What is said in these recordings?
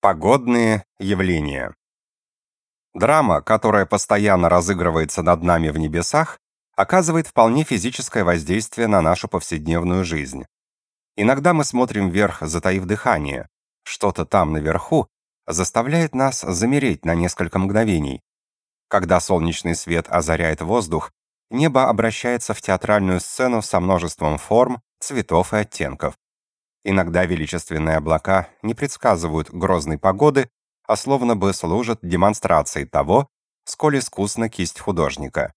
Погодные явления. Драма, которая постоянно разыгрывается над нами в небесах, оказывает вполне физическое воздействие на нашу повседневную жизнь. Иногда мы смотрим вверх, затаив дыхание. Что-то там наверху заставляет нас замереть на несколько мгновений. Когда солнечный свет озаряет воздух, небо обращается в театральную сцену со множеством форм, цветов и оттенков. Иногда величественные облака не предсказывают грозной погоды, а словно бы служат демонстрацией того, сколь искусна кисть художника.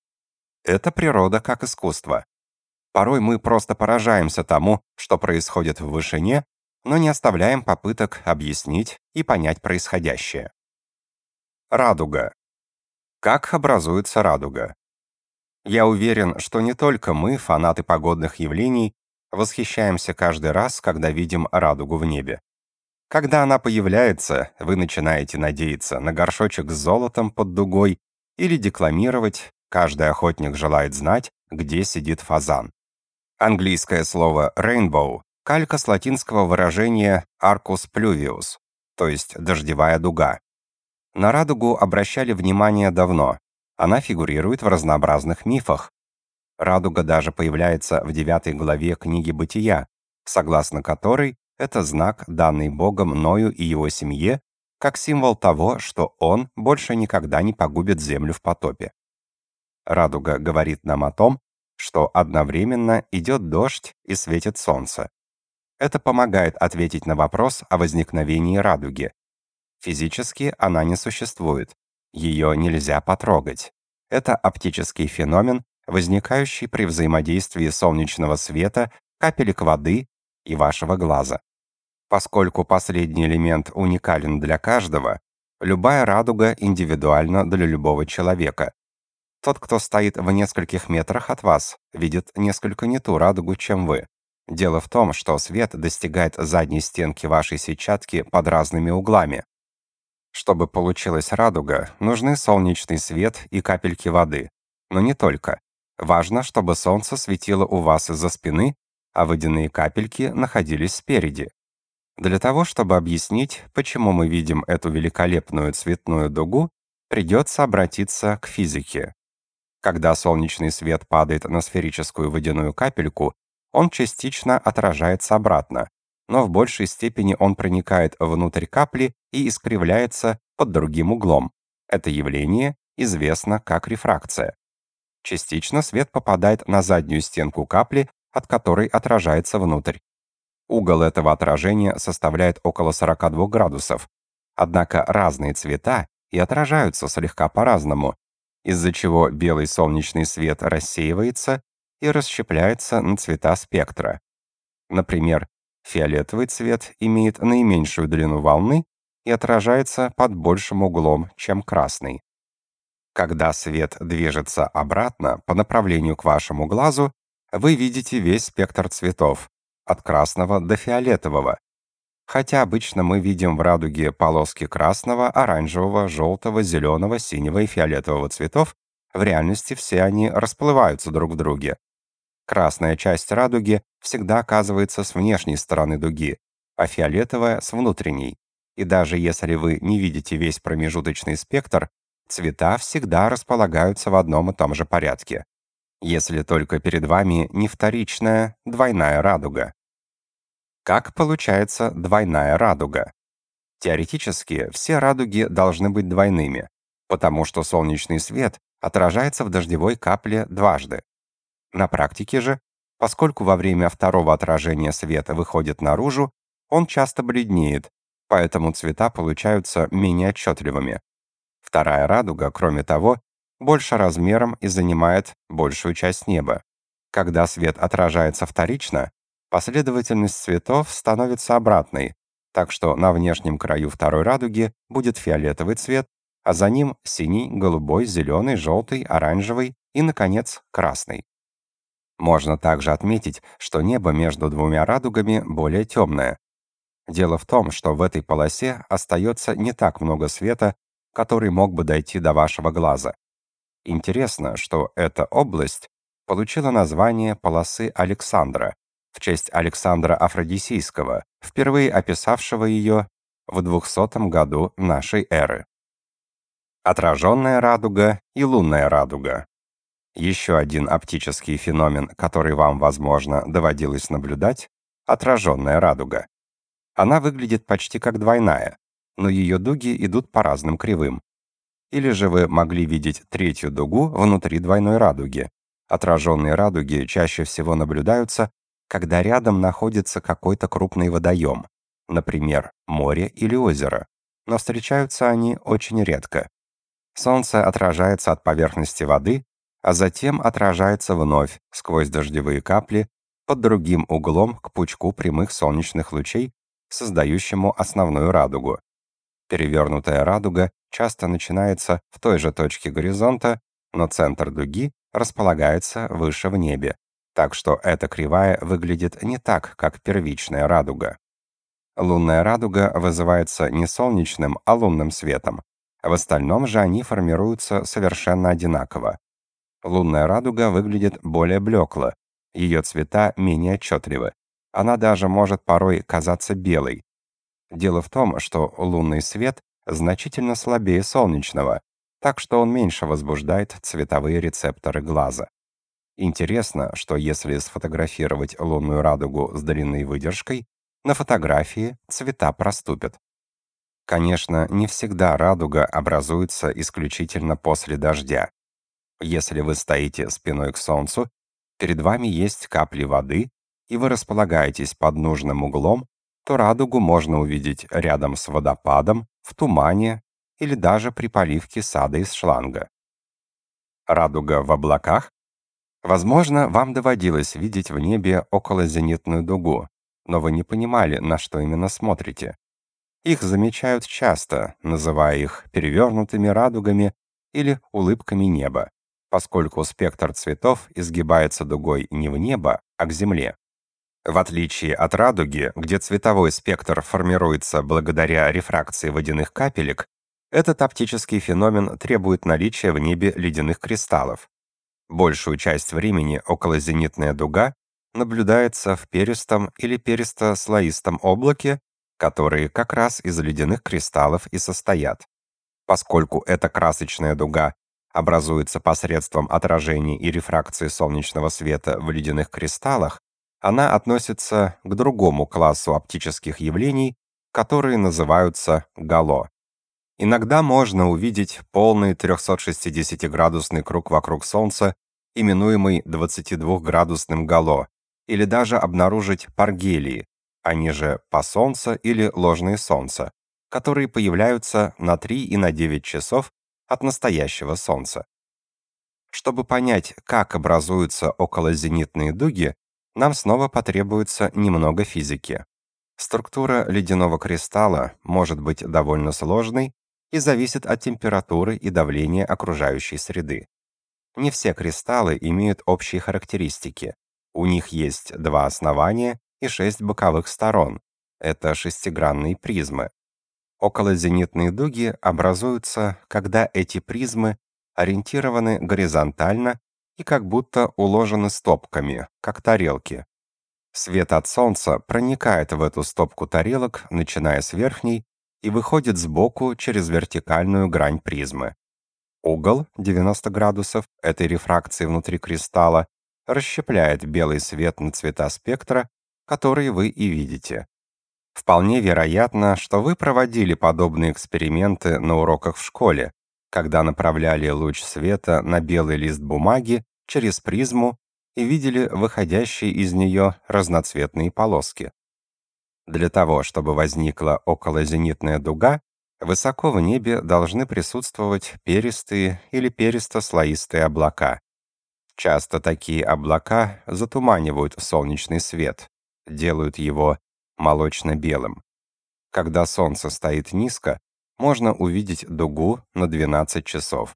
Это природа как искусство. Порой мы просто поражаемся тому, что происходит в вышине, но не оставляем попыток объяснить и понять происходящее. Радуга. Как образуется радуга? Я уверен, что не только мы, фанаты погодных явлений, восхищаемся каждый раз, когда видим радугу в небе. Когда она появляется, вы начинаете надеяться на горшочек с золотом под дугой или декламировать «Каждый охотник желает знать, где сидит фазан». Английское слово «rainbow» — калька с латинского выражения «arcus pluvius», то есть «дождевая дуга». На радугу обращали внимание давно. Она фигурирует в разнообразных мифах, Радуга даже появляется в девятой главе книги Бытия, согласно которой это знак, данный Богом Ною и его семье, как символ того, что он больше никогда не погубит землю в потопе. Радуга говорит нам о том, что одновременно идет дождь и светит солнце. Это помогает ответить на вопрос о возникновении радуги. Физически она не существует. Ее нельзя потрогать. Это оптический феномен, возникающий при взаимодействии солнечного света, капелек воды и вашего глаза. Поскольку последний элемент уникален для каждого, любая радуга индивидуальна для любого человека. Тот, кто стоит в нескольких метрах от вас, видит несколько не ту радугу, чем вы. Дело в том, что свет достигает задней стенки вашей сетчатки под разными углами. Чтобы получилась радуга, нужны солнечный свет и капельки воды. Но не только. Важно, чтобы солнце светило у вас из-за спины, а водяные капельки находились спереди. Для того, чтобы объяснить, почему мы видим эту великолепную цветную дугу, придется обратиться к физике. Когда солнечный свет падает на сферическую водяную капельку, он частично отражается обратно, но в большей степени он проникает внутрь капли и искривляется под другим углом. Это явление известно как рефракция. Частично свет попадает на заднюю стенку капли, от которой отражается внутрь. Угол этого отражения составляет около 42 градусов. Однако разные цвета и отражаются слегка по-разному, из-за чего белый солнечный свет рассеивается и расщепляется на цвета спектра. Например, фиолетовый цвет имеет наименьшую длину волны и отражается под большим углом, чем красный. Когда свет движется обратно по направлению к вашему глазу, вы видите весь спектр цветов, от красного до фиолетового. Хотя обычно мы видим в радуге полоски красного, оранжевого, желтого, зеленого, синего и фиолетового цветов, в реальности все они расплываются друг в друге. Красная часть радуги всегда оказывается с внешней стороны дуги, а фиолетовая — с внутренней. И даже если вы не видите весь промежуточный спектр, цвета всегда располагаются в одном и том же порядке. Если только перед вами не вторичная двойная радуга. Как получается двойная радуга? Теоретически все радуги должны быть двойными, потому что солнечный свет отражается в дождевой капле дважды. На практике же, поскольку во время второго отражения света выходит наружу, он часто бледнеет, поэтому цвета получаются менее отчетливыми. Вторая радуга, кроме того, больше размером и занимает большую часть неба. Когда свет отражается вторично, последовательность цветов становится обратной, так что на внешнем краю второй радуги будет фиолетовый цвет, а за ним синий, голубой, зеленый, желтый, оранжевый и, наконец, красный. Можно также отметить, что небо между двумя радугами более темное. Дело в том, что в этой полосе остается не так много света, который мог бы дойти до вашего глаза. Интересно, что эта область получила название полосы Александра в честь Александра Афродисийского, впервые описавшего ее в 200 году нашей эры. Отраженная радуга и лунная радуга. Еще один оптический феномен, который вам, возможно, доводилось наблюдать — отраженная радуга. Она выглядит почти как двойная, но ее дуги идут по разным кривым. Или же вы могли видеть третью дугу внутри двойной радуги. Отраженные радуги чаще всего наблюдаются, когда рядом находится какой-то крупный водоем, например, море или озеро, но встречаются они очень редко. Солнце отражается от поверхности воды, а затем отражается вновь сквозь дождевые капли под другим углом к пучку прямых солнечных лучей, создающему основную радугу. Перевернутая радуга часто начинается в той же точке горизонта, но центр дуги располагается выше в небе, так что эта кривая выглядит не так, как первичная радуга. Лунная радуга вызывается не солнечным, а лунным светом. В остальном же они формируются совершенно одинаково. Лунная радуга выглядит более блекло, ее цвета менее отчетливы. Она даже может порой казаться белой. Дело в том, что лунный свет значительно слабее солнечного, так что он меньше возбуждает цветовые рецепторы глаза. Интересно, что если сфотографировать лунную радугу с длинной выдержкой, на фотографии цвета проступят. Конечно, не всегда радуга образуется исключительно после дождя. Если вы стоите спиной к солнцу, перед вами есть капли воды, и вы располагаетесь под нужным углом, то радугу можно увидеть рядом с водопадом, в тумане или даже при поливке сада из шланга. Радуга в облаках? Возможно, вам доводилось видеть в небе околозенитную дугу, но вы не понимали, на что именно смотрите. Их замечают часто, называя их перевернутыми радугами или улыбками неба поскольку спектр цветов изгибается дугой не в небо, а к Земле. В отличие от радуги, где цветовой спектр формируется благодаря рефракции водяных капелек, этот оптический феномен требует наличия в небе ледяных кристаллов. Большую часть времени околозенитная дуга наблюдается в перистом или перисто-слоистом облаке, которые как раз из ледяных кристаллов и состоят. Поскольку эта красочная дуга образуется посредством отражения и рефракции солнечного света в ледяных кристаллах, она относится к другому классу оптических явлений, которые называются гало. Иногда можно увидеть полный 360-градусный круг вокруг Солнца, именуемый 22-градусным гало, или даже обнаружить паргелии, они же пасолнца или ложные солнца, которые появляются на 3 и на 9 часов от настоящего Солнца. Чтобы понять, как образуются околозенитные дуги, нам снова потребуется немного физики. Структура ледяного кристалла может быть довольно сложной и зависит от температуры и давления окружающей среды. Не все кристаллы имеют общие характеристики. У них есть два основания и шесть боковых сторон. Это шестигранные призмы. Околозенитные дуги образуются, когда эти призмы ориентированы горизонтально и как будто уложены стопками, как тарелки. Свет от солнца проникает в эту стопку тарелок, начиная с верхней, и выходит сбоку через вертикальную грань призмы. Угол 90 градусов этой рефракции внутри кристалла расщепляет белый свет на цвета спектра, которые вы и видите. Вполне вероятно, что вы проводили подобные эксперименты на уроках в школе, когда направляли луч света на белый лист бумаги через призму и видели выходящие из нее разноцветные полоски. Для того, чтобы возникла околозенитная дуга, высоко в небе должны присутствовать перистые или перисто-слоистые облака. Часто такие облака затуманивают солнечный свет, делают его молочно-белым. Когда солнце стоит низко, можно увидеть дугу на 12 часов.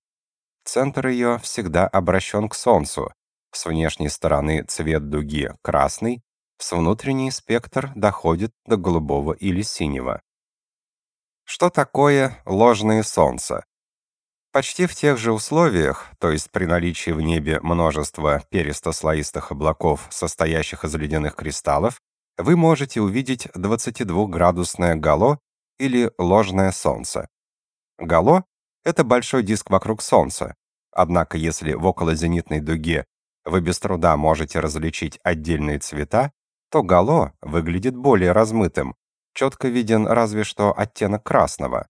Центр ее всегда обращен к солнцу. С внешней стороны цвет дуги красный, с внутренней спектр доходит до голубого или синего. Что такое ложное солнце? Почти в тех же условиях, то есть при наличии в небе множества перистослоистых облаков, состоящих из ледяных кристаллов, вы можете увидеть 22-градусное гало или ложное Солнце. Гало — это большой диск вокруг Солнца. Однако если в околозенитной дуге вы без труда можете различить отдельные цвета, то гало выглядит более размытым, четко виден разве что оттенок красного.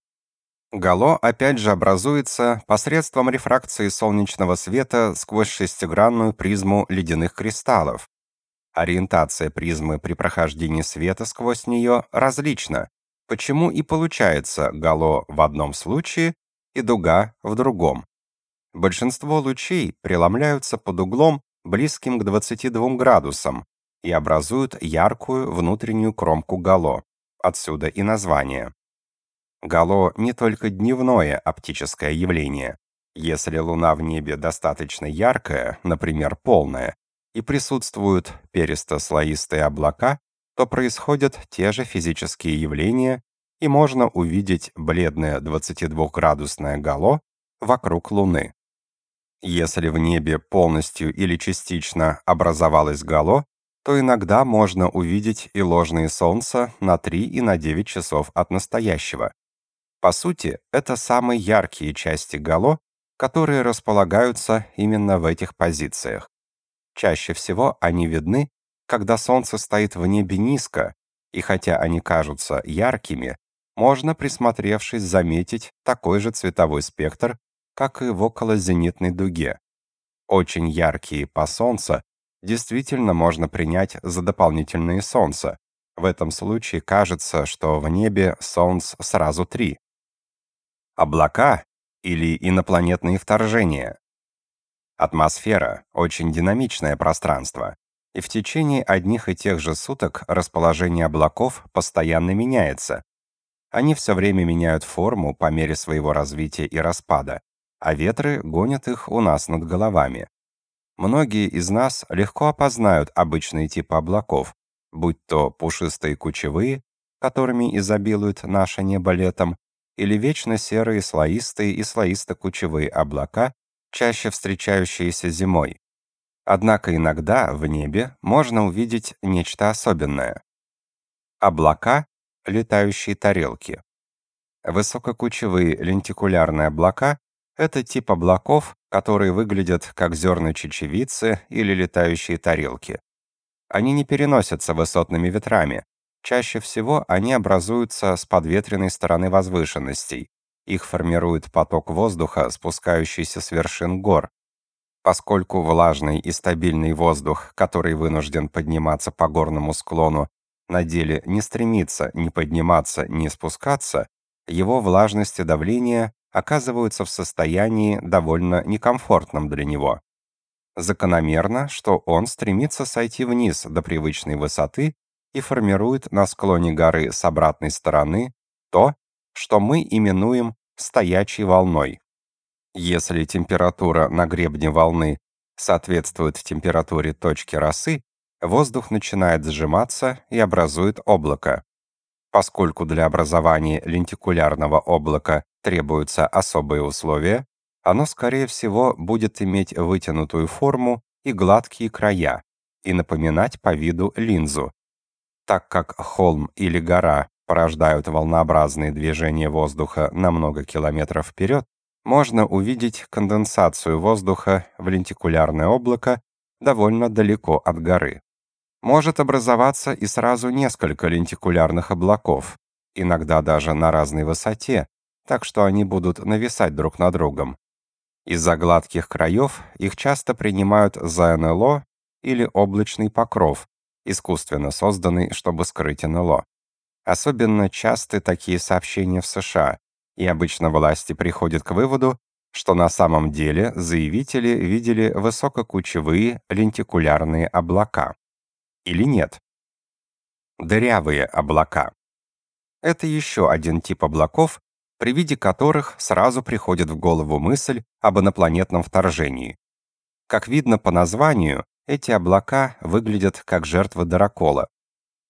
Гало опять же образуется посредством рефракции солнечного света сквозь шестигранную призму ледяных кристаллов. Ориентация призмы при прохождении света сквозь нее различна, почему и получается гало в одном случае и дуга в другом. Большинство лучей преломляются под углом, близким к 22 градусам, и образуют яркую внутреннюю кромку гало. Отсюда и название. Гало не только дневное оптическое явление. Если луна в небе достаточно яркая, например, полная, и присутствуют перисто-слоистые облака, то происходят те же физические явления, и можно увидеть бледное 22-градусное гало вокруг Луны. Если в небе полностью или частично образовалось гало, то иногда можно увидеть и ложные солнца на 3 и на 9 часов от настоящего. По сути, это самые яркие части гало, которые располагаются именно в этих позициях. Чаще всего они видны, когда солнце стоит в небе низко, и хотя они кажутся яркими, можно, присмотревшись, заметить такой же цветовой спектр, как и в околозенитной дуге. Очень яркие по солнцу действительно можно принять за дополнительные солнца. В этом случае кажется, что в небе солнц сразу три. Облака или инопланетные вторжения. Атмосфера — очень динамичное пространство, и в течение одних и тех же суток расположение облаков постоянно меняется. Они все время меняют форму по мере своего развития и распада, а ветры гонят их у нас над головами. Многие из нас легко опознают обычные типы облаков, будь то пушистые кучевые, которыми изобилует наше небо летом, или вечно серые слоистые и слоисто-кучевые облака, чаще встречающиеся зимой. Однако иногда в небе можно увидеть нечто особенное. Облака — летающие тарелки. Высококучевые лентикулярные облака — это тип облаков, которые выглядят как зерна чечевицы или летающие тарелки. Они не переносятся высотными ветрами, Чаще всего они образуются с подветренной стороны возвышенностей. Их формирует поток воздуха, спускающийся с вершин гор. Поскольку влажный и стабильный воздух, который вынужден подниматься по горному склону, на деле не стремится ни подниматься, ни спускаться, его влажность и давление оказываются в состоянии довольно некомфортном для него. Закономерно, что он стремится сойти вниз до привычной высоты и формирует на склоне горы с обратной стороны то, что мы именуем стоячей волной. Если температура на гребне волны соответствует температуре точки росы, воздух начинает сжиматься и образует облако. Поскольку для образования лентикулярного облака требуются особые условия, оно, скорее всего, будет иметь вытянутую форму и гладкие края и напоминать по виду линзу, так как холм или гора порождают волнообразные движения воздуха на много километров вперед, можно увидеть конденсацию воздуха в лентикулярное облако довольно далеко от горы. Может образоваться и сразу несколько лентикулярных облаков, иногда даже на разной высоте, так что они будут нависать друг над другом. Из-за гладких краев их часто принимают за НЛО или облачный покров, искусственно созданный, чтобы скрыть НЛО. Особенно часты такие сообщения в США, и обычно власти приходят к выводу, что на самом деле заявители видели высококучевые лентикулярные облака. Или нет? Дырявые облака. Это еще один тип облаков, при виде которых сразу приходит в голову мысль об инопланетном вторжении. Как видно по названию, эти облака выглядят как жертвы Даракола.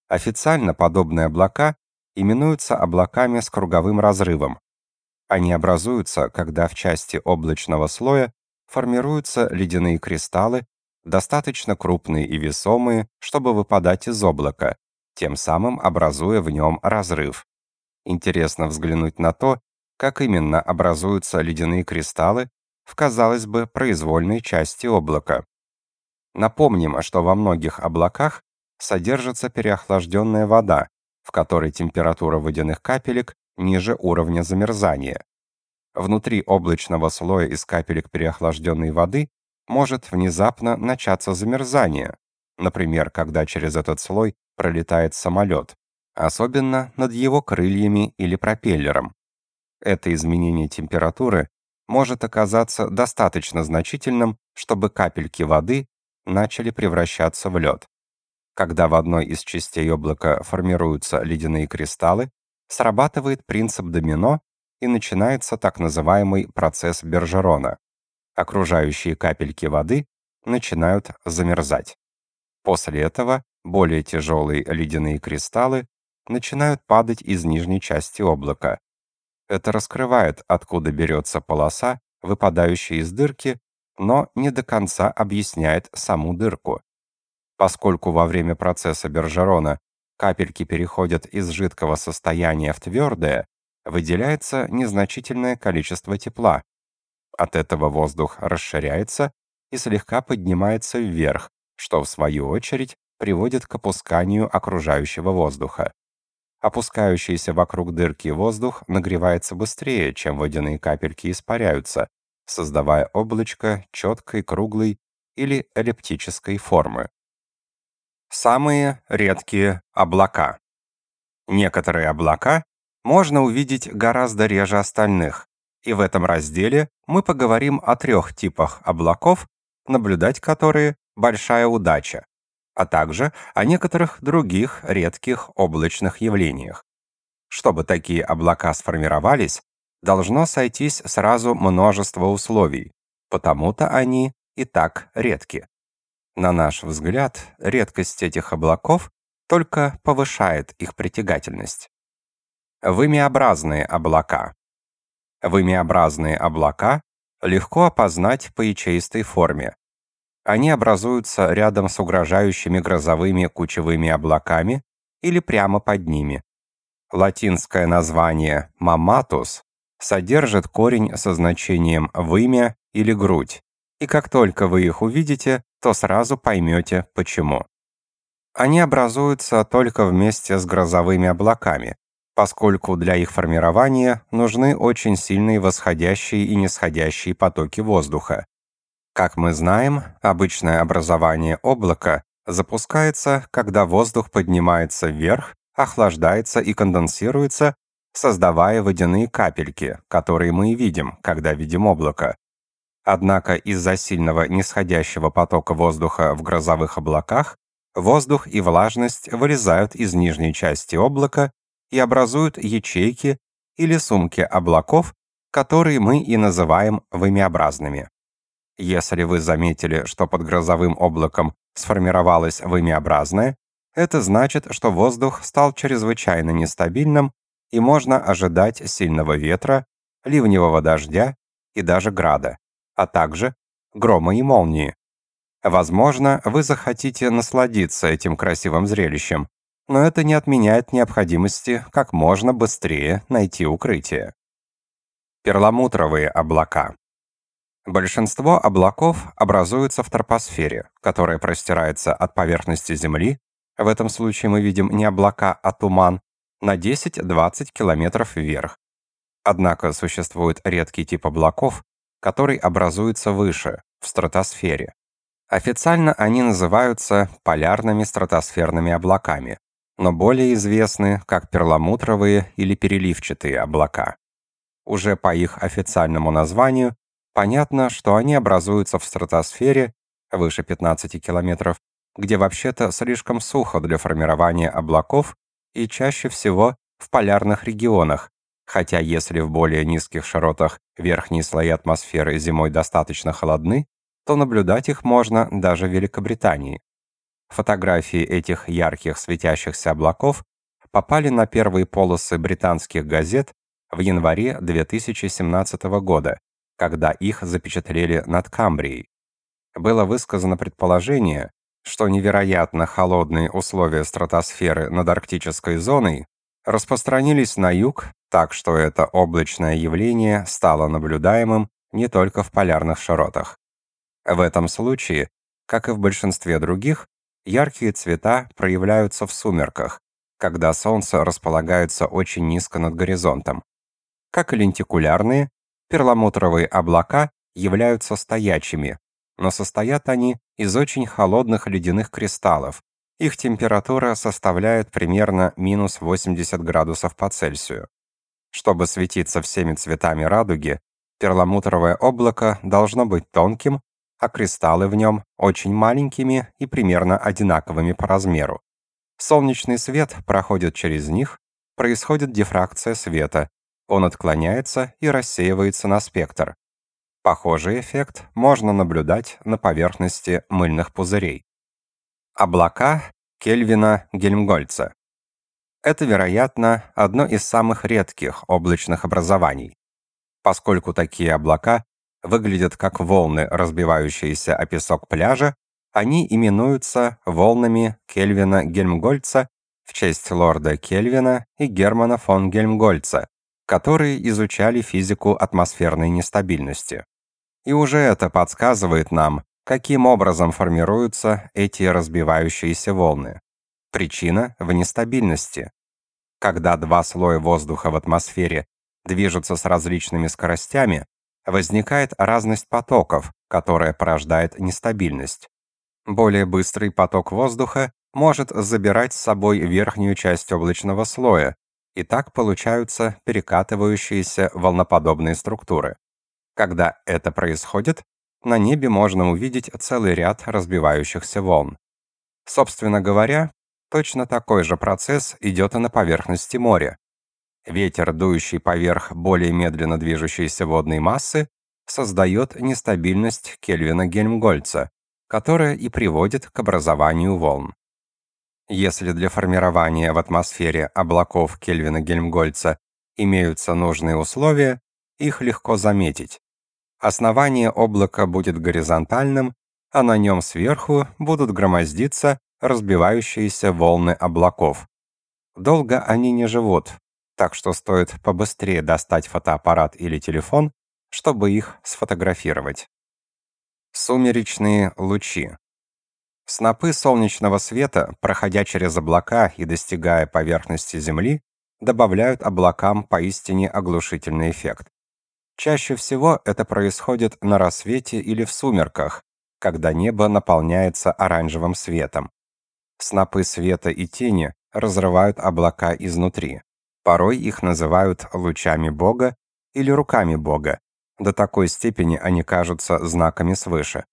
Официально подобные облака именуются облаками с круговым разрывом. Они образуются, когда в части облачного слоя формируются ледяные кристаллы, достаточно крупные и весомые, чтобы выпадать из облака, тем самым образуя в нем разрыв. Интересно взглянуть на то, как именно образуются ледяные кристаллы в, казалось бы, произвольной части облака. Напомним, что во многих облаках содержится переохлажденная вода, в которой температура водяных капелек ниже уровня замерзания. Внутри облачного слоя из капелек переохлажденной воды может внезапно начаться замерзание, например, когда через этот слой пролетает самолет, особенно над его крыльями или пропеллером. Это изменение температуры может оказаться достаточно значительным, чтобы капельки воды начали превращаться в лед. Когда в одной из частей облака формируются ледяные кристаллы, срабатывает принцип домино и начинается так называемый процесс Бержерона. Окружающие капельки воды начинают замерзать. После этого более тяжелые ледяные кристаллы начинают падать из нижней части облака. Это раскрывает, откуда берется полоса, выпадающая из дырки, но не до конца объясняет саму дырку. Поскольку во время процесса Бержерона капельки переходят из жидкого состояния в твердое, выделяется незначительное количество тепла. От этого воздух расширяется и слегка поднимается вверх, что в свою очередь приводит к опусканию окружающего воздуха. Опускающийся вокруг дырки воздух нагревается быстрее, чем водяные капельки испаряются, создавая облачко четкой, круглой или эллиптической формы. Самые редкие облака. Некоторые облака можно увидеть гораздо реже остальных, и в этом разделе мы поговорим о трех типах облаков, наблюдать которые – большая удача, а также о некоторых других редких облачных явлениях. Чтобы такие облака сформировались, должно сойтись сразу множество условий, потому-то они и так редки. На наш взгляд, редкость этих облаков только повышает их притягательность. Вымеобразные облака. Вымеобразные облака легко опознать по ячеистой форме. Они образуются рядом с угрожающими грозовыми кучевыми облаками или прямо под ними. Латинское название «маматус» содержит корень со значением «вымя» или «грудь», и как только вы их увидите, то сразу поймете, почему. Они образуются только вместе с грозовыми облаками, поскольку для их формирования нужны очень сильные восходящие и нисходящие потоки воздуха. Как мы знаем, обычное образование облака запускается, когда воздух поднимается вверх, охлаждается и конденсируется, создавая водяные капельки, которые мы видим, когда видим облако. Однако из-за сильного нисходящего потока воздуха в грозовых облаках воздух и влажность вылезают из нижней части облака и образуют ячейки или сумки облаков, которые мы и называем вымеобразными. Если вы заметили, что под грозовым облаком сформировалось вымеобразное, это значит, что воздух стал чрезвычайно нестабильным и можно ожидать сильного ветра, ливневого дождя и даже града а также грома и молнии. Возможно, вы захотите насладиться этим красивым зрелищем, но это не отменяет необходимости как можно быстрее найти укрытие. Перламутровые облака. Большинство облаков образуются в тропосфере, которая простирается от поверхности Земли, в этом случае мы видим не облака, а туман, на 10-20 километров вверх. Однако существует редкий тип облаков, который образуется выше, в стратосфере. Официально они называются полярными стратосферными облаками, но более известны как перламутровые или переливчатые облака. Уже по их официальному названию понятно, что они образуются в стратосфере выше 15 километров, где вообще-то слишком сухо для формирования облаков и чаще всего в полярных регионах, Хотя если в более низких широтах верхние слои атмосферы зимой достаточно холодны, то наблюдать их можно даже в Великобритании. Фотографии этих ярких светящихся облаков попали на первые полосы британских газет в январе 2017 года, когда их запечатлели над Камбрией. Было высказано предположение, что невероятно холодные условия стратосферы над арктической зоной распространились на юг, так что это облачное явление стало наблюдаемым не только в полярных широтах. В этом случае, как и в большинстве других, яркие цвета проявляются в сумерках, когда солнце располагается очень низко над горизонтом. Как и лентикулярные, перламутровые облака являются стоячими, но состоят они из очень холодных ледяных кристаллов. Их температура составляет примерно минус 80 градусов по Цельсию. Чтобы светиться всеми цветами радуги, перламутровое облако должно быть тонким, а кристаллы в нем очень маленькими и примерно одинаковыми по размеру. Солнечный свет проходит через них, происходит дифракция света, он отклоняется и рассеивается на спектр. Похожий эффект можно наблюдать на поверхности мыльных пузырей. Облака Кельвина-Гельмгольца. Это, вероятно, одно из самых редких облачных образований. Поскольку такие облака выглядят как волны, разбивающиеся о песок пляжа, они именуются волнами Кельвина-Гельмгольца в честь лорда Кельвина и Германа фон Гельмгольца, которые изучали физику атмосферной нестабильности. И уже это подсказывает нам, каким образом формируются эти разбивающиеся волны. Причина в нестабильности. Когда два слоя воздуха в атмосфере движутся с различными скоростями, возникает разность потоков, которая порождает нестабильность. Более быстрый поток воздуха может забирать с собой верхнюю часть облачного слоя, и так получаются перекатывающиеся волноподобные структуры. Когда это происходит, на небе можно увидеть целый ряд разбивающихся волн. Собственно говоря, точно такой же процесс идет и на поверхности моря. Ветер, дующий поверх более медленно движущейся водной массы, создает нестабильность Кельвина-Гельмгольца, которая и приводит к образованию волн. Если для формирования в атмосфере облаков Кельвина-Гельмгольца имеются нужные условия, их легко заметить. Основание облака будет горизонтальным, а на нем сверху будут громоздиться разбивающиеся волны облаков. Долго они не живут, так что стоит побыстрее достать фотоаппарат или телефон, чтобы их сфотографировать. Сумеречные лучи. Снопы солнечного света, проходя через облака и достигая поверхности Земли, добавляют облакам поистине оглушительный эффект. Чаще всего это происходит на рассвете или в сумерках, когда небо наполняется оранжевым светом. Снопы света и тени разрывают облака изнутри. Порой их называют лучами Бога или руками Бога. До такой степени они кажутся знаками свыше.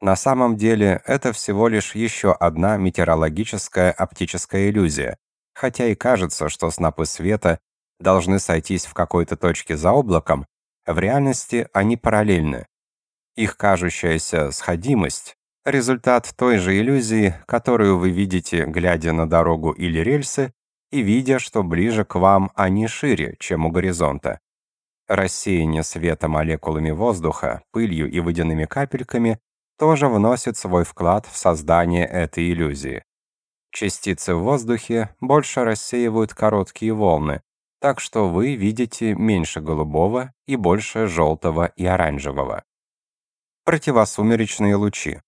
На самом деле это всего лишь еще одна метеорологическая оптическая иллюзия, хотя и кажется, что снопы света должны сойтись в какой-то точке за облаком, в реальности они параллельны. Их кажущаяся сходимость – результат той же иллюзии, которую вы видите, глядя на дорогу или рельсы, и видя, что ближе к вам они шире, чем у горизонта. Рассеяние света молекулами воздуха, пылью и водяными капельками тоже вносит свой вклад в создание этой иллюзии. Частицы в воздухе больше рассеивают короткие волны, так что вы видите меньше голубого и больше желтого и оранжевого. Противосумеречные лучи.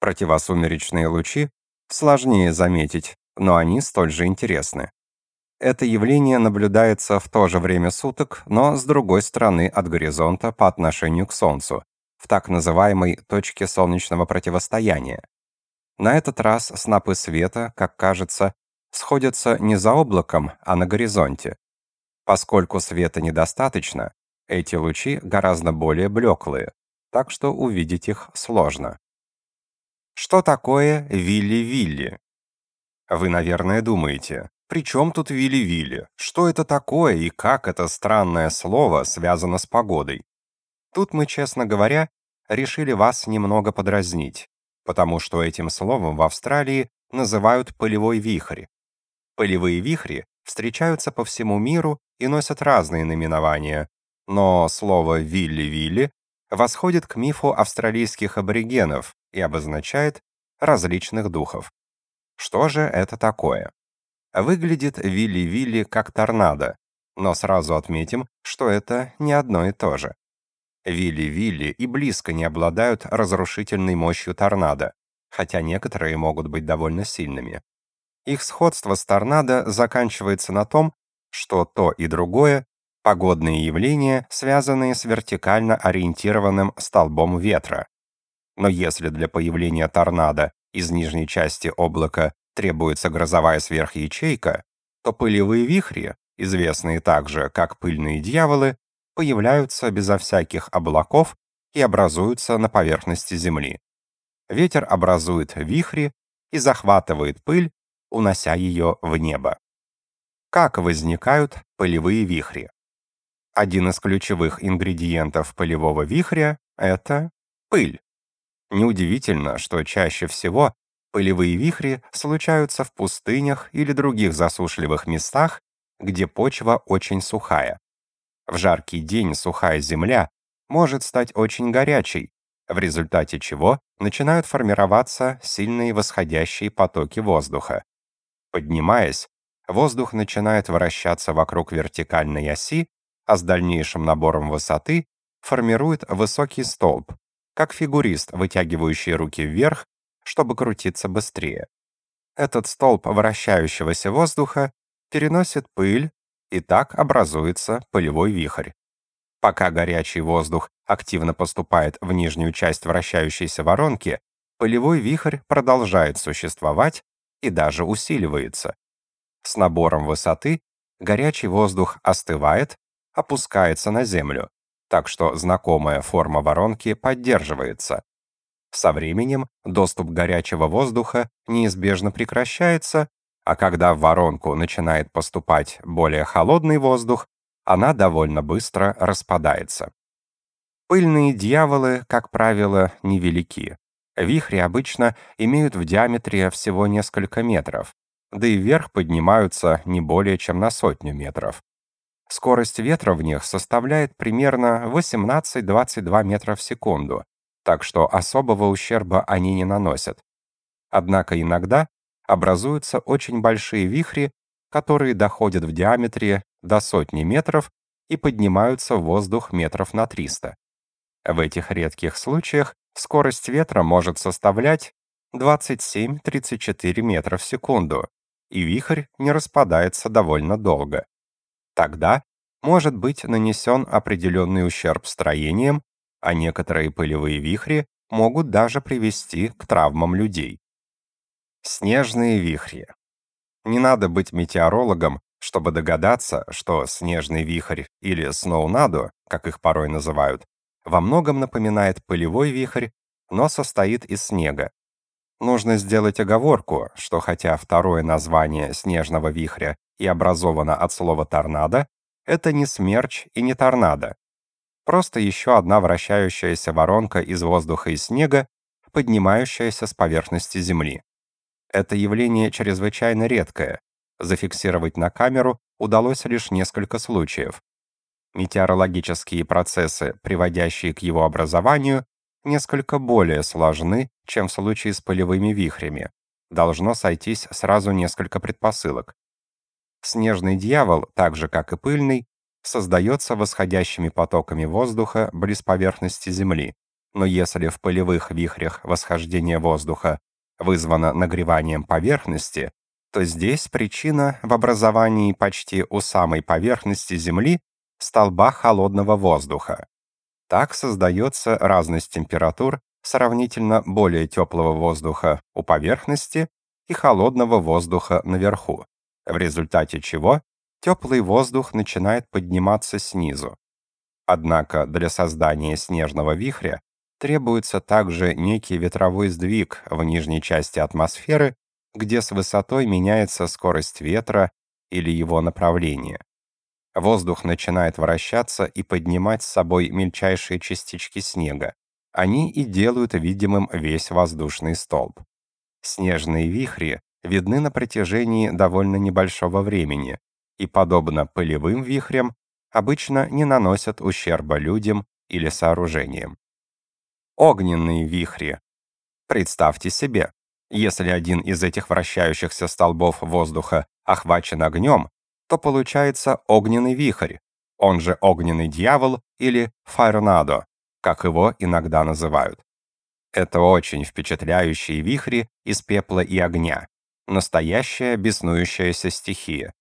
Противосумеречные лучи сложнее заметить, но они столь же интересны. Это явление наблюдается в то же время суток, но с другой стороны от горизонта по отношению к Солнцу, в так называемой точке солнечного противостояния. На этот раз снопы света, как кажется, сходятся не за облаком, а на горизонте, Поскольку света недостаточно, эти лучи гораздо более блеклые, так что увидеть их сложно. Что такое Вилли-Вилли? Вы, наверное, думаете, при чем тут Вилли-Вилли? Что это такое и как это странное слово связано с погодой? Тут мы, честно говоря, решили вас немного подразнить, потому что этим словом в Австралии называют полевой вихрь. Полевые вихри встречаются по всему миру и носят разные наименования, но слово «вилли-вилли» восходит к мифу австралийских аборигенов и обозначает различных духов. Что же это такое? Выглядит Вилли-Вилли как торнадо, но сразу отметим, что это не одно и то же. Вилли-Вилли и близко не обладают разрушительной мощью торнадо, хотя некоторые могут быть довольно сильными. Их сходство с торнадо заканчивается на том, что то и другое — погодные явления, связанные с вертикально ориентированным столбом ветра. Но если для появления торнадо из нижней части облака требуется грозовая сверхячейка, то пылевые вихри, известные также как пыльные дьяволы, появляются безо всяких облаков и образуются на поверхности Земли. Ветер образует вихри и захватывает пыль, унося ее в небо. Как возникают пылевые вихри? Один из ключевых ингредиентов пылевого вихря — это пыль. Неудивительно, что чаще всего пылевые вихри случаются в пустынях или других засушливых местах, где почва очень сухая. В жаркий день сухая земля может стать очень горячей, в результате чего начинают формироваться сильные восходящие потоки воздуха. Поднимаясь, воздух начинает вращаться вокруг вертикальной оси, а с дальнейшим набором высоты формирует высокий столб, как фигурист, вытягивающий руки вверх, чтобы крутиться быстрее. Этот столб вращающегося воздуха переносит пыль, и так образуется пылевой вихрь. Пока горячий воздух активно поступает в нижнюю часть вращающейся воронки, пылевой вихрь продолжает существовать и даже усиливается. С набором высоты горячий воздух остывает, опускается на землю, так что знакомая форма воронки поддерживается. Со временем доступ горячего воздуха неизбежно прекращается, а когда в воронку начинает поступать более холодный воздух, она довольно быстро распадается. Пыльные дьяволы, как правило, невелики. Вихри обычно имеют в диаметре всего несколько метров, да и вверх поднимаются не более чем на сотню метров. Скорость ветра в них составляет примерно 18-22 метра в секунду, так что особого ущерба они не наносят. Однако иногда образуются очень большие вихри, которые доходят в диаметре до сотни метров и поднимаются в воздух метров на 300. В этих редких случаях скорость ветра может составлять 27-34 метра в секунду, и вихрь не распадается довольно долго. Тогда может быть нанесен определенный ущерб строениям, а некоторые пылевые вихри могут даже привести к травмам людей. Снежные вихри. Не надо быть метеорологом, чтобы догадаться, что снежный вихрь или сноунадо, как их порой называют, во многом напоминает пылевой вихрь, но состоит из снега. Нужно сделать оговорку, что хотя второе название снежного вихря и образовано от слова торнадо, это не смерч и не торнадо. Просто еще одна вращающаяся воронка из воздуха и снега, поднимающаяся с поверхности Земли. Это явление чрезвычайно редкое. Зафиксировать на камеру удалось лишь несколько случаев. Метеорологические процессы, приводящие к его образованию, несколько более сложны, чем в случае с пылевыми вихрями. Должно сойтись сразу несколько предпосылок. Снежный дьявол, так же как и пыльный, создается восходящими потоками воздуха близ поверхности Земли. Но если в пылевых вихрях восхождение воздуха вызвано нагреванием поверхности, то здесь причина в образовании почти у самой поверхности Земли столба холодного воздуха. Так создается разность температур сравнительно более теплого воздуха у поверхности и холодного воздуха наверху, в результате чего теплый воздух начинает подниматься снизу. Однако для создания снежного вихря требуется также некий ветровой сдвиг в нижней части атмосферы, где с высотой меняется скорость ветра или его направление. Воздух начинает вращаться и поднимать с собой мельчайшие частички снега. Они и делают видимым весь воздушный столб. Снежные вихри видны на протяжении довольно небольшого времени и, подобно пылевым вихрям, обычно не наносят ущерба людям или сооружениям огненные вихри. Представьте себе, Если один из этих вращающихся столбов воздуха охвачен огнем, то получается огненный вихрь, он же огненный дьявол или файрнадо, как его иногда называют. Это очень впечатляющие вихри из пепла и огня, настоящая беснующаяся стихия.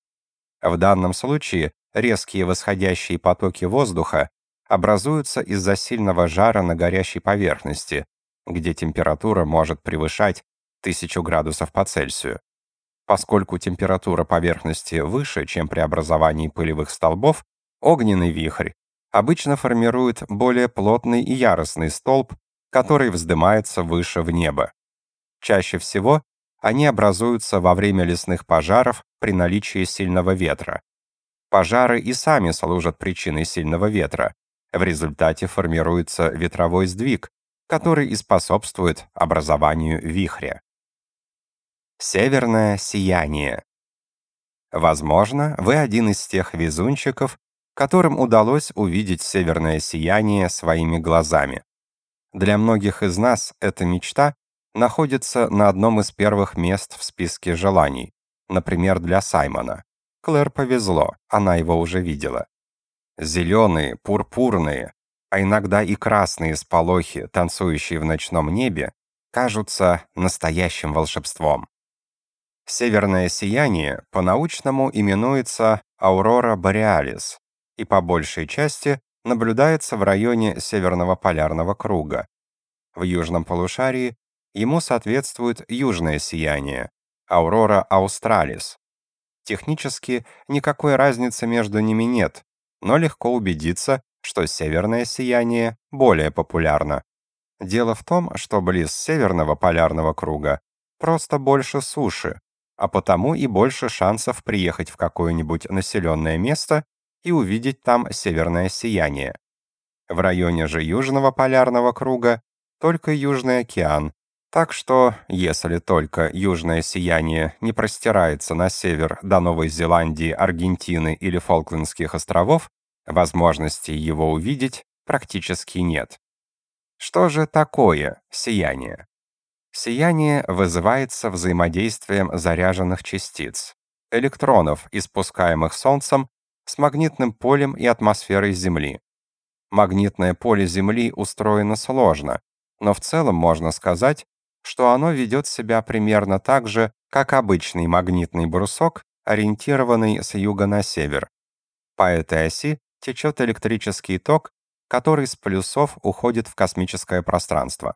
В данном случае резкие восходящие потоки воздуха образуются из-за сильного жара на горящей поверхности, где температура может превышать 1000 градусов по Цельсию. Поскольку температура поверхности выше, чем при образовании пылевых столбов, огненный вихрь обычно формирует более плотный и яростный столб, который вздымается выше в небо. Чаще всего они образуются во время лесных пожаров при наличии сильного ветра. Пожары и сами служат причиной сильного ветра. В результате формируется ветровой сдвиг, который и способствует образованию вихря. Северное сияние. Возможно, вы один из тех везунчиков, которым удалось увидеть северное сияние своими глазами. Для многих из нас эта мечта находится на одном из первых мест в списке желаний, например, для Саймона. Клэр повезло, она его уже видела. Зеленые, пурпурные, а иногда и красные сполохи, танцующие в ночном небе, кажутся настоящим волшебством. Северное сияние по-научному именуется аурора бореалис и по большей части наблюдается в районе Северного полярного круга. В южном полушарии ему соответствует южное сияние, аурора аустралис. Технически никакой разницы между ними нет, но легко убедиться, что северное сияние более популярно. Дело в том, что близ северного полярного круга просто больше суши, а потому и больше шансов приехать в какое-нибудь населенное место и увидеть там северное сияние. В районе же Южного полярного круга только Южный океан, так что, если только южное сияние не простирается на север до Новой Зеландии, Аргентины или Фолклендских островов, возможности его увидеть практически нет. Что же такое сияние? Сияние вызывается взаимодействием заряженных частиц, электронов, испускаемых Солнцем, с магнитным полем и атмосферой Земли. Магнитное поле Земли устроено сложно, но в целом можно сказать, что оно ведет себя примерно так же, как обычный магнитный брусок, ориентированный с юга на север. По этой оси течет электрический ток, который с плюсов уходит в космическое пространство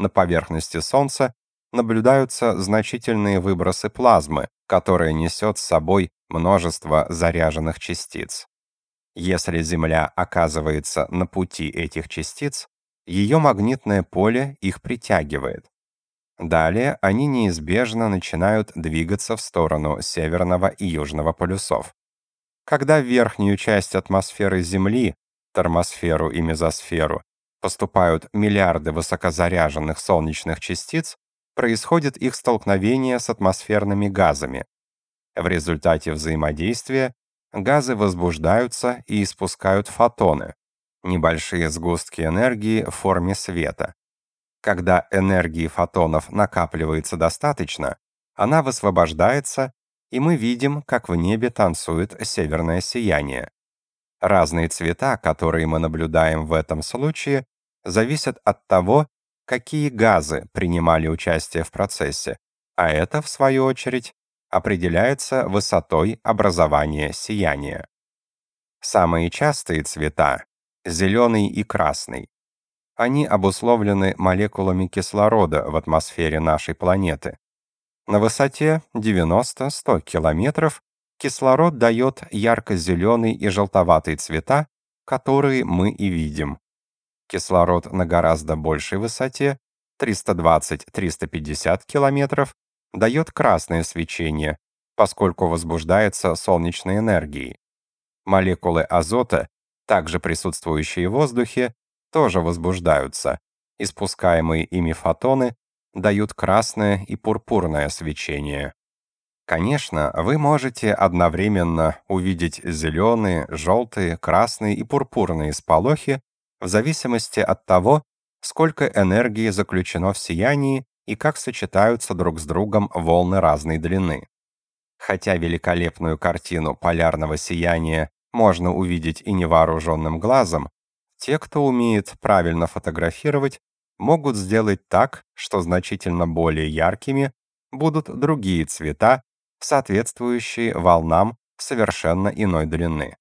на поверхности Солнца наблюдаются значительные выбросы плазмы, которая несет с собой множество заряженных частиц. Если Земля оказывается на пути этих частиц, ее магнитное поле их притягивает. Далее они неизбежно начинают двигаться в сторону северного и южного полюсов. Когда в верхнюю часть атмосферы Земли, термосферу и мезосферу, поступают миллиарды высокозаряженных солнечных частиц, происходит их столкновение с атмосферными газами. В результате взаимодействия газы возбуждаются и испускают фотоны, небольшие сгустки энергии в форме света. Когда энергии фотонов накапливается достаточно, она высвобождается, и мы видим, как в небе танцует северное сияние. Разные цвета, которые мы наблюдаем в этом случае, зависят от того, какие газы принимали участие в процессе, а это, в свою очередь, определяется высотой образования сияния. Самые частые цвета — зеленый и красный. Они обусловлены молекулами кислорода в атмосфере нашей планеты. На высоте 90-100 километров кислород дает ярко-зеленый и желтоватый цвета, которые мы и видим. Кислород на гораздо большей высоте, 320-350 километров, дает красное свечение, поскольку возбуждается солнечной энергией. Молекулы азота, также присутствующие в воздухе, тоже возбуждаются. Испускаемые ими фотоны дают красное и пурпурное свечение. Конечно, вы можете одновременно увидеть зеленые, желтые, красные и пурпурные сполохи в зависимости от того, сколько энергии заключено в сиянии и как сочетаются друг с другом волны разной длины. Хотя великолепную картину полярного сияния можно увидеть и невооруженным глазом, те, кто умеет правильно фотографировать, могут сделать так, что значительно более яркими будут другие цвета, соответствующие волнам совершенно иной длины.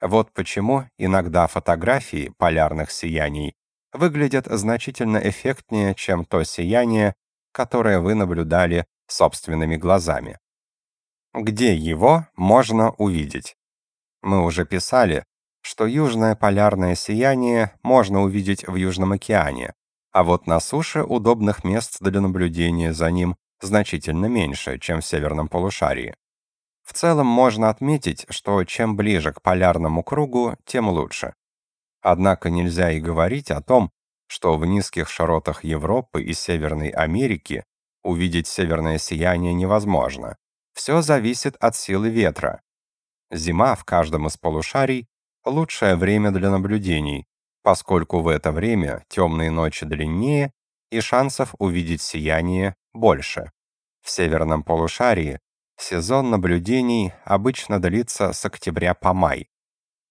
Вот почему иногда фотографии полярных сияний выглядят значительно эффектнее, чем то сияние, которое вы наблюдали собственными глазами. Где его можно увидеть? Мы уже писали, что южное полярное сияние можно увидеть в Южном океане, а вот на суше удобных мест для наблюдения за ним значительно меньше, чем в северном полушарии. В целом можно отметить, что чем ближе к полярному кругу, тем лучше. Однако нельзя и говорить о том, что в низких широтах Европы и Северной Америки увидеть северное сияние невозможно. Все зависит от силы ветра. Зима в каждом из полушарий – лучшее время для наблюдений, поскольку в это время темные ночи длиннее и шансов увидеть сияние больше. В северном полушарии сезон наблюдений обычно длится с октября по май.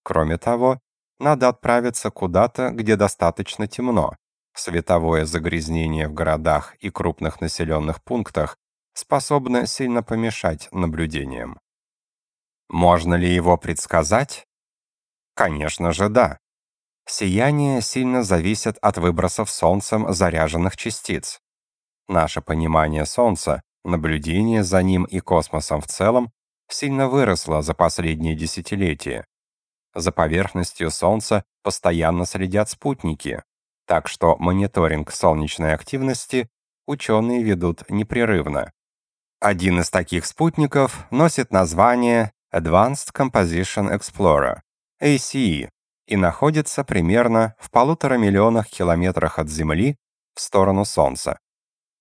Кроме того, надо отправиться куда-то, где достаточно темно. Световое загрязнение в городах и крупных населенных пунктах способно сильно помешать наблюдениям. Можно ли его предсказать? Конечно же, да. Сияние сильно зависит от выбросов Солнцем заряженных частиц. Наше понимание Солнца, наблюдение за ним и космосом в целом сильно выросло за последние десятилетия. За поверхностью Солнца постоянно следят спутники, так что мониторинг солнечной активности ученые ведут непрерывно. Один из таких спутников носит название Advanced Composition Explorer, ACE, и находится примерно в полутора миллионах километрах от Земли в сторону Солнца.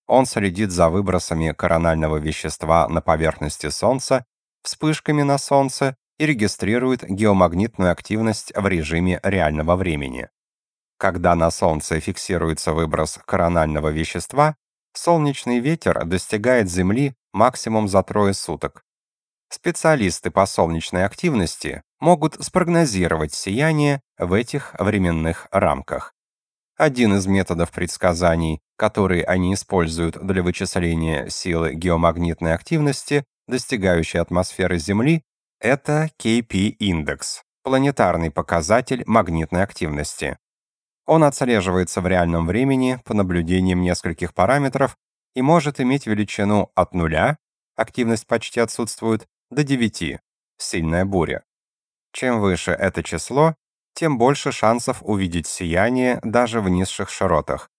Он следит за выбросами коронального вещества на поверхности Солнца, вспышками на Солнце и регистрирует геомагнитную активность в режиме реального времени. Когда на Солнце фиксируется выброс коронального вещества, солнечный ветер достигает Земли максимум за трое суток. Специалисты по солнечной активности могут спрогнозировать сияние в этих временных рамках. Один из методов предсказаний, которые они используют для вычисления силы геомагнитной активности, достигающей атмосферы Земли, это KP-индекс, планетарный показатель магнитной активности. Он отслеживается в реальном времени по наблюдениям нескольких параметров и может иметь величину от нуля, активность почти отсутствует, до 9, сильная буря. Чем выше это число, тем больше шансов увидеть сияние даже в низших широтах.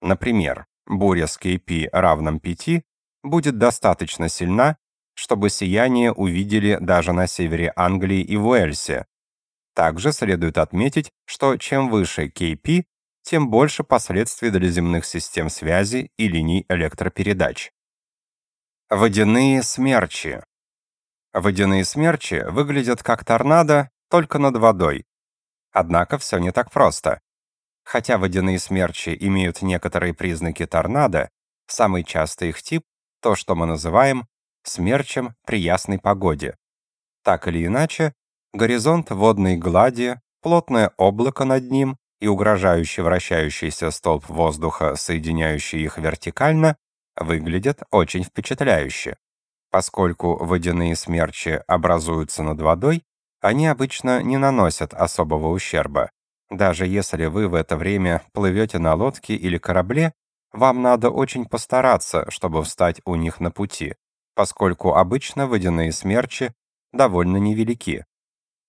Например, буря с KP равным 5 будет достаточно сильна, чтобы сияние увидели даже на севере Англии и в Уэльсе. Также следует отметить, что чем выше KP, тем больше последствий для земных систем связи и линий электропередач. Водяные смерчи Водяные смерчи выглядят как торнадо, только над водой. Однако все не так просто. Хотя водяные смерчи имеют некоторые признаки торнадо, самый частый их тип — то, что мы называем смерчем при ясной погоде. Так или иначе, горизонт водной глади, плотное облако над ним и угрожающий вращающийся столб воздуха, соединяющий их вертикально, выглядят очень впечатляюще. Поскольку водяные смерчи образуются над водой, они обычно не наносят особого ущерба. Даже если вы в это время плывете на лодке или корабле, вам надо очень постараться, чтобы встать у них на пути, поскольку обычно водяные смерчи довольно невелики.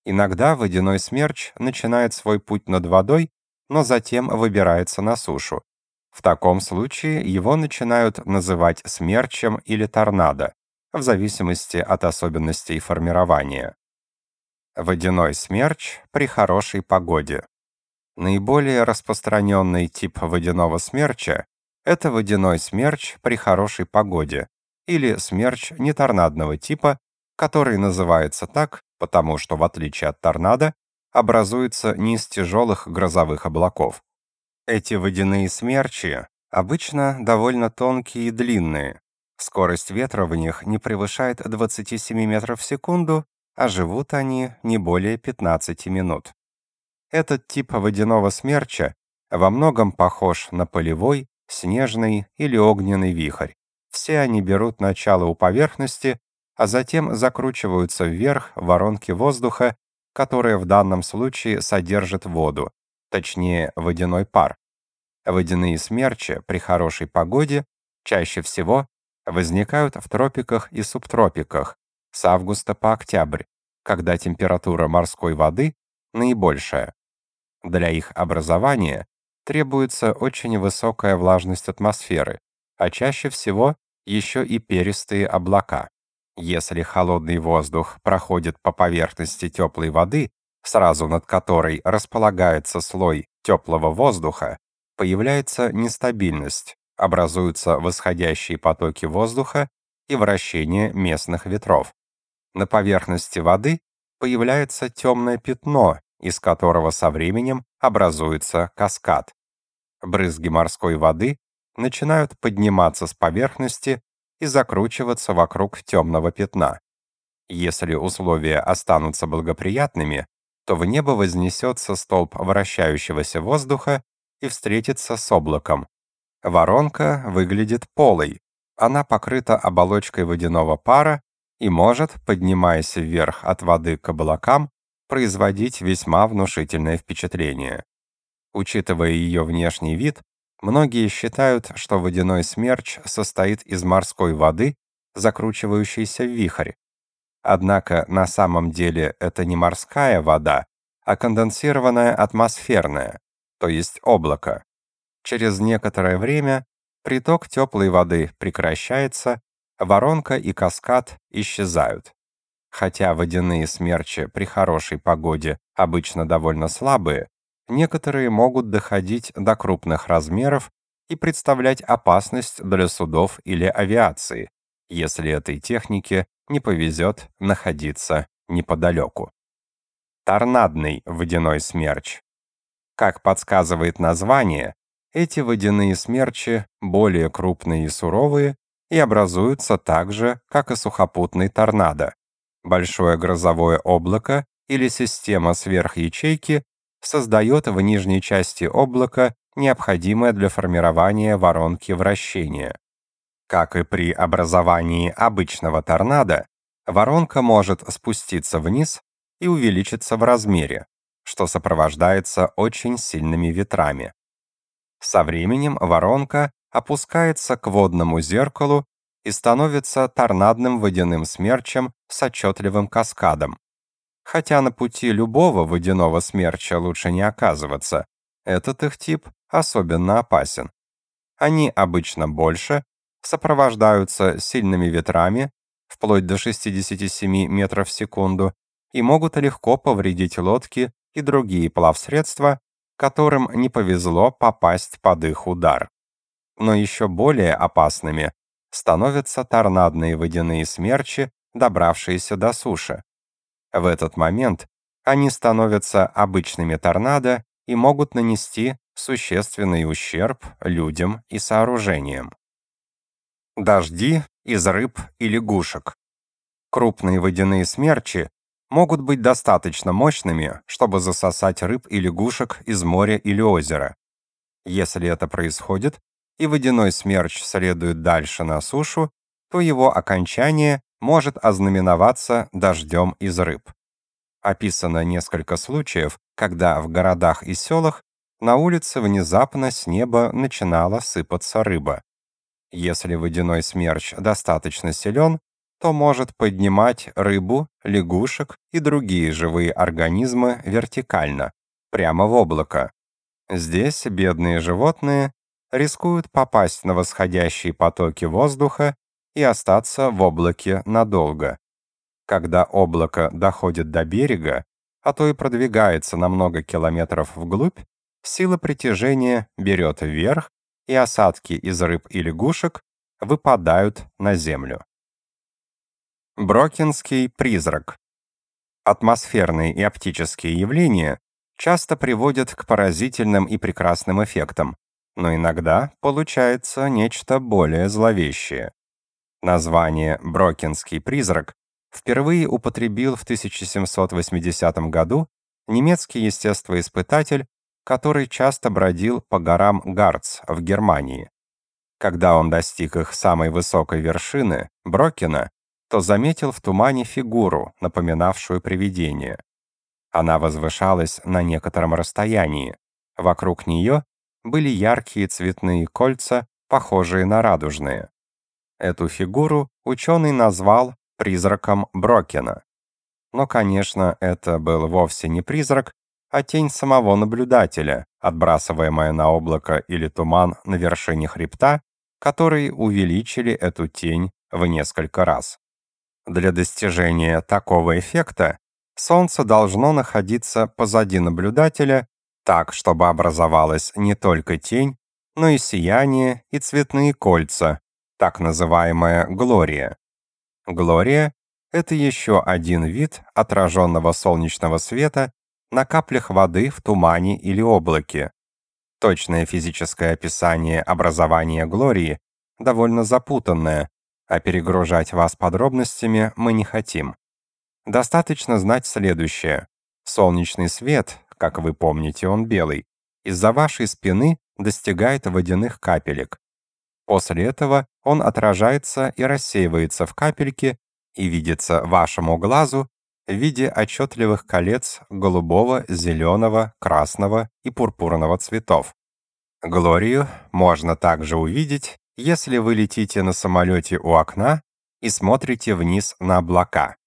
Иногда водяной смерч начинает свой путь над водой, но затем выбирается на сушу. В таком случае его начинают называть смерчем или торнадо в зависимости от особенностей формирования. Водяной смерч при хорошей погоде. Наиболее распространенный тип водяного смерча – это водяной смерч при хорошей погоде или смерч неторнадного типа, который называется так, потому что, в отличие от торнадо, образуется не из тяжелых грозовых облаков. Эти водяные смерчи обычно довольно тонкие и длинные. Скорость ветра в них не превышает 27 метров в секунду, а живут они не более 15 минут. Этот тип водяного смерча во многом похож на полевой, снежный или огненный вихрь. Все они берут начало у поверхности, а затем закручиваются вверх воронки воздуха, которые в данном случае содержат воду, точнее водяной пар. Водяные смерчи при хорошей погоде чаще всего возникают в тропиках и субтропиках с августа по октябрь, когда температура морской воды наибольшая. Для их образования требуется очень высокая влажность атмосферы, а чаще всего еще и перистые облака. Если холодный воздух проходит по поверхности теплой воды, сразу над которой располагается слой теплого воздуха, появляется нестабильность, образуются восходящие потоки воздуха и вращение местных ветров. На поверхности воды появляется темное пятно, из которого со временем образуется каскад. Брызги морской воды начинают подниматься с поверхности и закручиваться вокруг темного пятна. Если условия останутся благоприятными, то в небо вознесется столб вращающегося воздуха и встретится с облаком. Воронка выглядит полой. Она покрыта оболочкой водяного пара и может, поднимаясь вверх от воды к облакам, производить весьма внушительное впечатление. Учитывая ее внешний вид, многие считают, что водяной смерч состоит из морской воды, закручивающейся в вихрь. Однако на самом деле это не морская вода, а конденсированная атмосферная, то есть облако. Через некоторое время приток теплой воды прекращается, воронка и каскад исчезают. Хотя водяные смерчи при хорошей погоде обычно довольно слабые, некоторые могут доходить до крупных размеров и представлять опасность для судов или авиации, если этой технике не повезет находиться неподалеку. Торнадный водяной смерч. Как подсказывает название, эти водяные смерчи более крупные и суровые и образуются так же, как и сухопутный торнадо. Большое грозовое облако или система сверхячейки создает в нижней части облака необходимое для формирования воронки вращения. Как и при образовании обычного торнадо, воронка может спуститься вниз и увеличиться в размере, что сопровождается очень сильными ветрами. Со временем воронка опускается к водному зеркалу и становится торнадным водяным смерчем с отчетливым каскадом. Хотя на пути любого водяного смерча лучше не оказываться, этот их тип особенно опасен. Они обычно больше, сопровождаются сильными ветрами, вплоть до 67 метров в секунду, и могут легко повредить лодки и другие плавсредства, которым не повезло попасть под их удар. Но еще более опасными становятся торнадные водяные смерчи, добравшиеся до суши. В этот момент они становятся обычными торнадо и могут нанести существенный ущерб людям и сооружениям. Дожди из рыб и лягушек. Крупные водяные смерчи могут быть достаточно мощными, чтобы засосать рыб и лягушек из моря или озера. Если это происходит, и водяной смерч следует дальше на сушу, то его окончание может ознаменоваться дождем из рыб. Описано несколько случаев, когда в городах и селах на улице внезапно с неба начинала сыпаться рыба. Если водяной смерч достаточно силен, то может поднимать рыбу, лягушек и другие живые организмы вертикально, прямо в облако. Здесь бедные животные рискуют попасть на восходящие потоки воздуха и остаться в облаке надолго. Когда облако доходит до берега, а то и продвигается на много километров вглубь, сила притяжения берет вверх, и осадки из рыб и лягушек выпадают на землю. Брокинский призрак. Атмосферные и оптические явления часто приводят к поразительным и прекрасным эффектам, но иногда получается нечто более зловещее. Название «Брокинский призрак» впервые употребил в 1780 году немецкий естествоиспытатель, который часто бродил по горам Гарц в Германии. Когда он достиг их самой высокой вершины, Брокина, то заметил в тумане фигуру, напоминавшую привидение. Она возвышалась на некотором расстоянии. Вокруг нее были яркие цветные кольца, похожие на радужные. Эту фигуру ученый назвал призраком Брокена. Но, конечно, это был вовсе не призрак, а тень самого наблюдателя, отбрасываемая на облако или туман на вершине хребта, которые увеличили эту тень в несколько раз. Для достижения такого эффекта Солнце должно находиться позади наблюдателя, так, чтобы образовалась не только тень, но и сияние и цветные кольца, так называемая глория. Глория — это еще один вид отраженного солнечного света на каплях воды в тумане или облаке. Точное физическое описание образования глории довольно запутанное, а перегружать вас подробностями мы не хотим. Достаточно знать следующее. Солнечный свет, как вы помните, он белый, из-за вашей спины достигает водяных капелек. После этого он отражается и рассеивается в капельки и видится вашему глазу в виде отчетливых колец голубого, зеленого, красного и пурпурного цветов. Глорию можно также увидеть, если вы летите на самолете у окна и смотрите вниз на облака.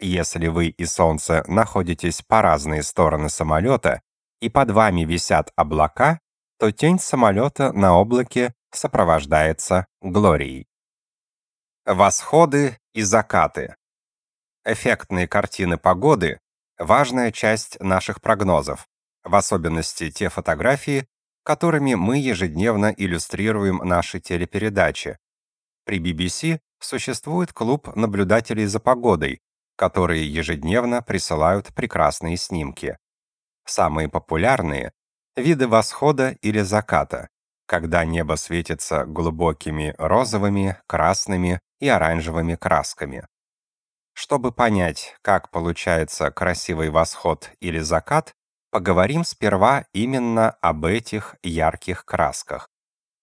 Если вы и Солнце находитесь по разные стороны самолета, и под вами висят облака, то тень самолета на облаке сопровождается глорией. Восходы и закаты. Эффектные картины погоды – важная часть наших прогнозов, в особенности те фотографии, которыми мы ежедневно иллюстрируем наши телепередачи. При BBC существует клуб наблюдателей за погодой, которые ежедневно присылают прекрасные снимки. Самые популярные – виды восхода или заката, когда небо светится глубокими розовыми, красными и оранжевыми красками. Чтобы понять, как получается красивый восход или закат, поговорим сперва именно об этих ярких красках.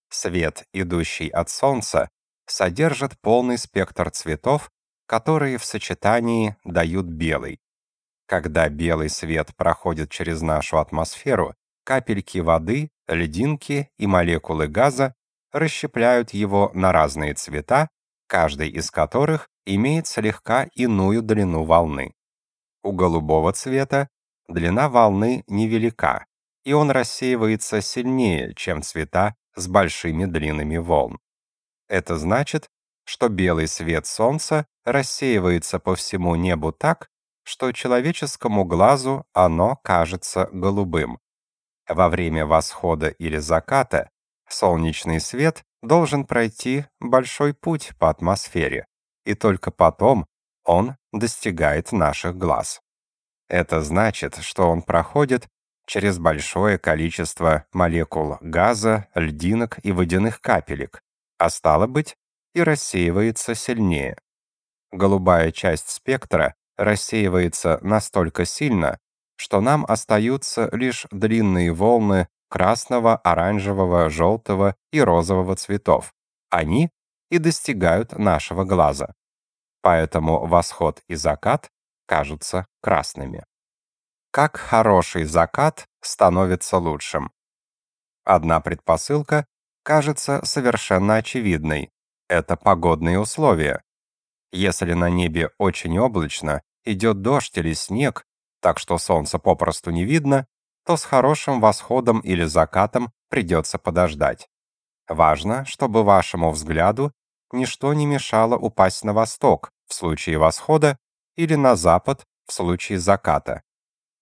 Свет, идущий от солнца, содержит полный спектр цветов, которые в сочетании дают белый. Когда белый свет проходит через нашу атмосферу, капельки воды, льдинки и молекулы газа расщепляют его на разные цвета, каждый из которых имеет слегка иную длину волны. У голубого цвета длина волны невелика, и он рассеивается сильнее, чем цвета с большими длинами волн. Это значит, что белый свет солнца рассеивается по всему небу так, что человеческому глазу оно кажется голубым. Во время восхода или заката солнечный свет должен пройти большой путь по атмосфере, и только потом он достигает наших глаз. Это значит, что он проходит через большое количество молекул газа, льдинок и водяных капелек, а стало быть, и рассеивается сильнее. Голубая часть спектра рассеивается настолько сильно, что нам остаются лишь длинные волны красного, оранжевого, желтого и розового цветов. Они и достигают нашего глаза. Поэтому восход и закат кажутся красными. Как хороший закат становится лучшим? Одна предпосылка кажется совершенно очевидной это погодные условия. Если на небе очень облачно, идет дождь или снег, так что солнца попросту не видно, то с хорошим восходом или закатом придется подождать. Важно, чтобы вашему взгляду ничто не мешало упасть на восток в случае восхода или на запад в случае заката.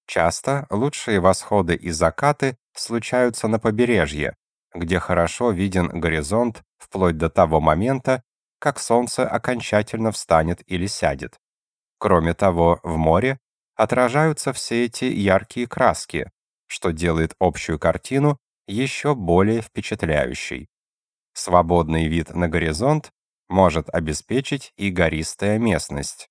Часто лучшие восходы и закаты случаются на побережье, где хорошо виден горизонт вплоть до того момента, как солнце окончательно встанет или сядет. Кроме того, в море отражаются все эти яркие краски, что делает общую картину еще более впечатляющей. Свободный вид на горизонт может обеспечить и гористая местность.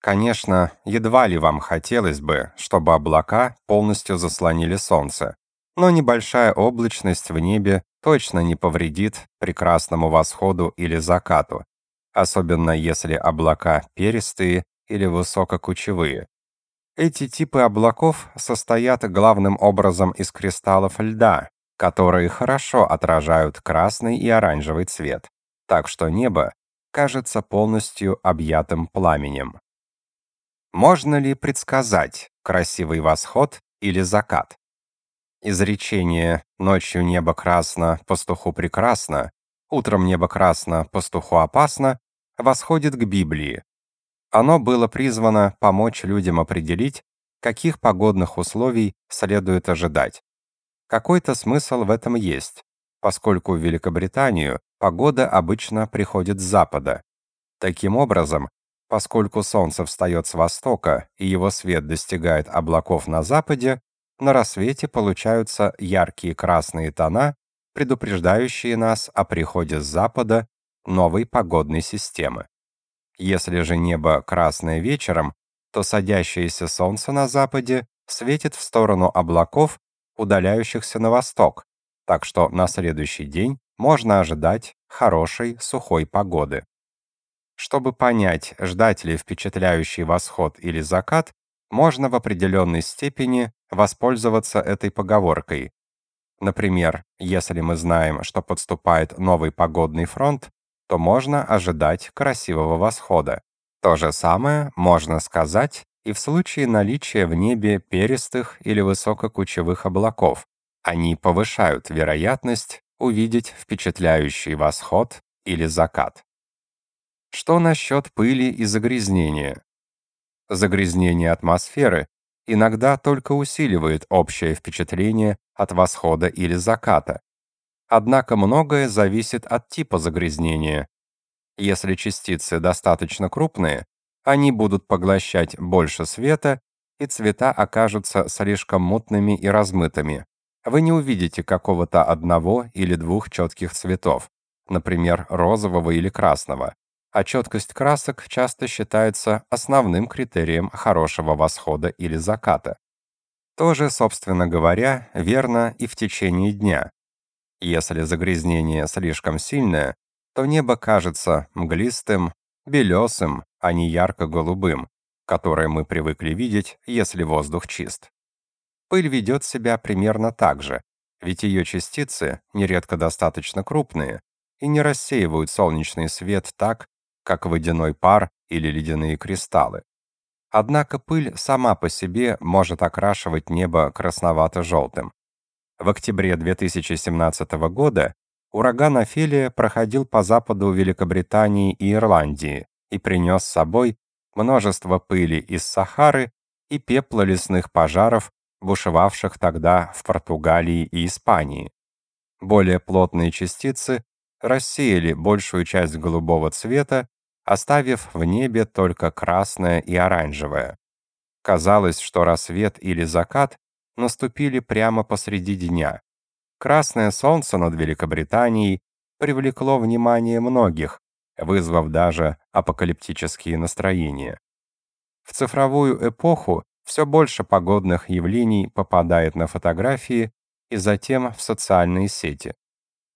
Конечно, едва ли вам хотелось бы, чтобы облака полностью заслонили солнце, но небольшая облачность в небе точно не повредит прекрасному восходу или закату, особенно если облака перистые или высококучевые. Эти типы облаков состоят главным образом из кристаллов льда, которые хорошо отражают красный и оранжевый цвет, так что небо кажется полностью объятым пламенем. Можно ли предсказать красивый восход или закат? Изречение «ночью небо красно, пастуху прекрасно», «утром небо красно, пастуху опасно» восходит к Библии. Оно было призвано помочь людям определить, каких погодных условий следует ожидать. Какой-то смысл в этом есть, поскольку в Великобританию погода обычно приходит с запада. Таким образом, поскольку солнце встает с востока и его свет достигает облаков на западе, на рассвете получаются яркие красные тона, предупреждающие нас о приходе с запада новой погодной системы. Если же небо красное вечером, то садящееся солнце на западе светит в сторону облаков, удаляющихся на восток, так что на следующий день можно ожидать хорошей сухой погоды. Чтобы понять, ждать ли впечатляющий восход или закат, можно в определенной степени воспользоваться этой поговоркой. Например, если мы знаем, что подступает новый погодный фронт, то можно ожидать красивого восхода. То же самое можно сказать и в случае наличия в небе перистых или высококучевых облаков. Они повышают вероятность увидеть впечатляющий восход или закат. Что насчет пыли и загрязнения? Загрязнение атмосферы иногда только усиливает общее впечатление от восхода или заката. Однако многое зависит от типа загрязнения. Если частицы достаточно крупные, они будут поглощать больше света, и цвета окажутся слишком мутными и размытыми. Вы не увидите какого-то одного или двух четких цветов, например, розового или красного а четкость красок часто считается основным критерием хорошего восхода или заката. Тоже, собственно говоря, верно и в течение дня. Если загрязнение слишком сильное, то небо кажется мглистым, белесым, а не ярко-голубым, которое мы привыкли видеть, если воздух чист. Пыль ведет себя примерно так же, ведь ее частицы нередко достаточно крупные и не рассеивают солнечный свет так, как водяной пар или ледяные кристаллы. Однако пыль сама по себе может окрашивать небо красновато-желтым. В октябре 2017 года ураган Офелия проходил по западу Великобритании и Ирландии и принес с собой множество пыли из Сахары и пепла лесных пожаров, бушевавших тогда в Португалии и Испании. Более плотные частицы рассеяли большую часть голубого цвета, оставив в небе только красное и оранжевое. Казалось, что рассвет или закат наступили прямо посреди дня. Красное солнце над Великобританией привлекло внимание многих, вызвав даже апокалиптические настроения. В цифровую эпоху все больше погодных явлений попадает на фотографии и затем в социальные сети.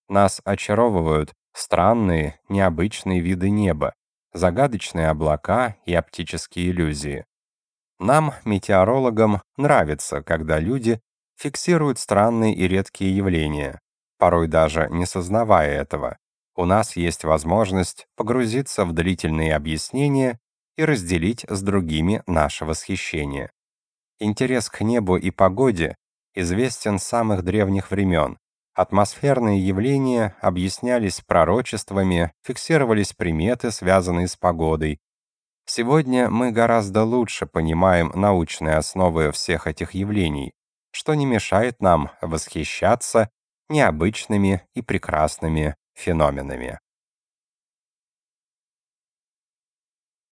Нас очаровывают странные, необычные виды неба, загадочные облака и оптические иллюзии. Нам, метеорологам, нравится, когда люди фиксируют странные и редкие явления, порой даже не сознавая этого. У нас есть возможность погрузиться в длительные объяснения и разделить с другими наше восхищение. Интерес к небу и погоде известен с самых древних времен, Атмосферные явления объяснялись пророчествами, фиксировались приметы, связанные с погодой. Сегодня мы гораздо лучше понимаем научные основы всех этих явлений, что не мешает нам восхищаться необычными и прекрасными феноменами.